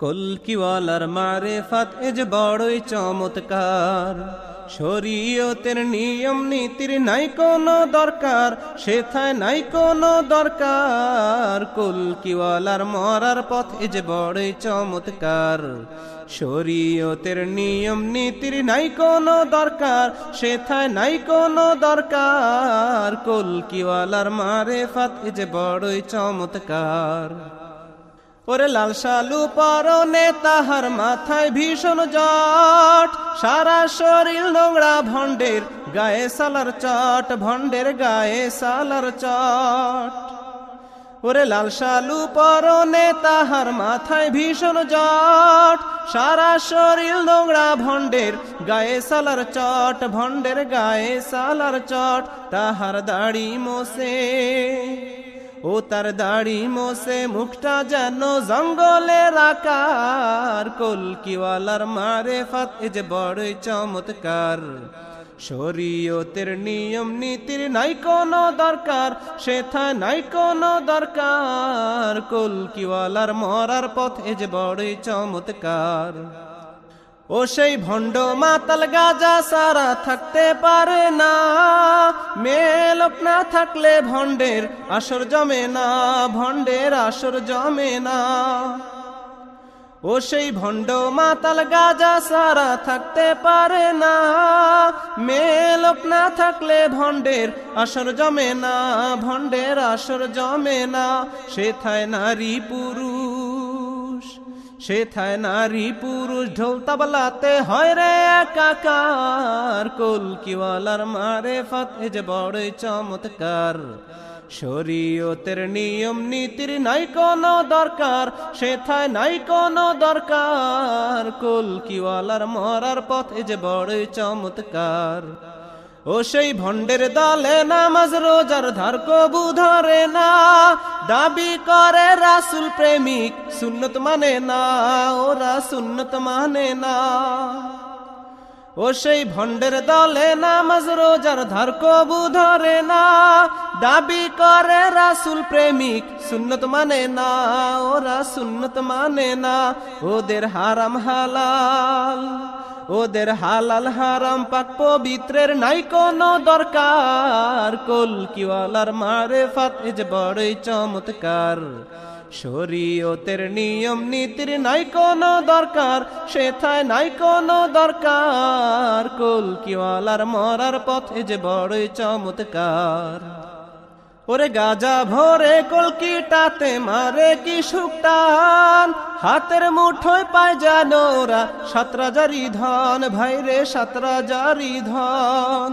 কলকিওয়ালার মারে ফাত এজ বড়ই চমৎকার। শরীয়তের নিয়ম নীতির নাই কোনো দরকার, সেথায় নাই কোনো দরকার। কলকিওয়ালার মরার পথ এজ বড়ই চমৎকার, শরীয়তের নিয়ম নীতির নাই কোনো দরকার, সেথায় নাই কোনো দরকার। কলকিওয়ালার মারে ফাত এজ বড়ই চমৎকার। ওরে লাল শালু পরনে তাহার মাথায় ভীষণ জট। সারা শরীর নোংরা ভণ্ডের গায়ে সালার চট, ভণ্ডের গায়ে সালার চট। ওরে লাল শালু পরনে তাহার মাথায় ভীষণ জট। সারা শরীর নোংরা ভণ্ডের গায়ে সালার চট, ভণ্ডের গায়ে সালার চট, তাহার দাড়ি মোসে ও তার দাড়ি মোসে মুখটা যেন জঙ্গলের আকার কলকিওয়ালার মারে ফাত যে বড়ই চমৎকার। শরীয়তের নিয়ম, নীতির নাই কোনো দরকার, সেথা নাই কোনো দরকার। কলকিওয়ালার মরার পথ, এ যে বড়ই চমৎকার। ও সেই ভণ্ড মাতাল গাজা সারা থাকতে পারে না। মেলোক না থাকলে ভণ্ডের আসর জমে না, ভণ্ডের আসর জমে না। ও সেই ভণ্ড মাতাল গাজা সারা থাকতে পারে না। মেলোক না থাকলে ভণ্ডের আসর জমে না, ভণ্ডের আসর জমে না। সেথায় নারী পুরুষ। সেথায় নারী পুরুষ ঢোল তাবলাতে হয় রে একাকার। কলকিওয়ালার মারে ফাত যে বড়ই চমৎকার। শরীয়তের নিয়ম, নীতির নাই কোনো দরকার। সেথায় নাই কোনো দরকার। কলকিওয়ালার মরার পথ যে বড়ই চমৎকার। ও সেই ভণ্ডের দলে নামাজ রোজার ধার কবু ধরে না। দাবি করে রাসুল প্রেমিক, সুন্নত মানে না ওরা সুন্নত মানে না। ও সেই ভণ্ডের দলে নামাজ রোজার ধার কবু ধরে না। দাবি করে রাসুল প্রেমিক, সুন্নত মানে না ওরা সুন্নত মানে না। ওদের হারাম হালাল। ওদের হালাল হারাম পাক পবিত্রের নাই কোনো দরকার। কলকিওয়ালার মারে ফাত যে বড়ই চমৎকার। শরীয়তের নিয়ম নীতির নাই কোনো দরকার, সেথায় নাই কোনো দরকার। কলকিওয়ালার মরার পথে যে বড়ই চমৎকার। ওরে গাজা ভরে কলকিটাতে মারে কি সুকটান হাতের মুঠোয় পায় জানো ওরা সাতরাজারি ধন ভাইরে সাতরাজারি ধন।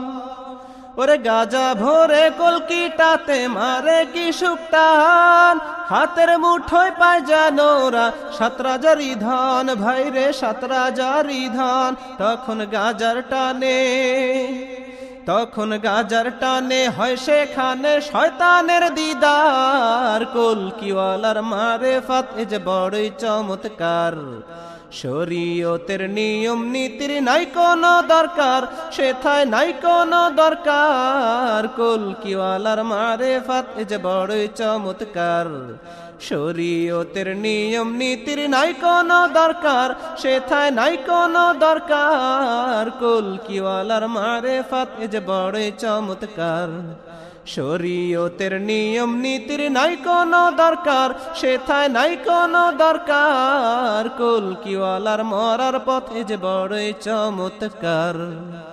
ওরে গাজা ভরে কলকিটাতে মারে কি সুকটান হাতের মুঠোয় পায় জানো ওরা সাতরাজারি ধন ভাইরে সাতরাজারি ধন। তখন গাজার টানে তখন গাজার টানে হয় সেখানে শয়তানের দিদার। কলকিওয়ালার মারে ফাত যে বড়ই চমৎকার। শরীয়তের নিয়ম, নীতির নাই কোনো দরকার, সেথায় নাই কোনো দরকার। কলকিওয়ালার মারে ফাত যে বড়ই চমৎকার। শরীয়তের নিয়ম, নীতির নাই কোনো দরকার, সেথায় নাই কোনো দরকার। কলকিওয়ালার মারে ফাত যে বড়ই চমৎকার। শরীয়তের নিয়ম, নীতির নাই কোনো দরকার, সেথায় নাই কোনো দরকার। কলকিওয়ালার মরার পথে যে বড়ই চমৎকার।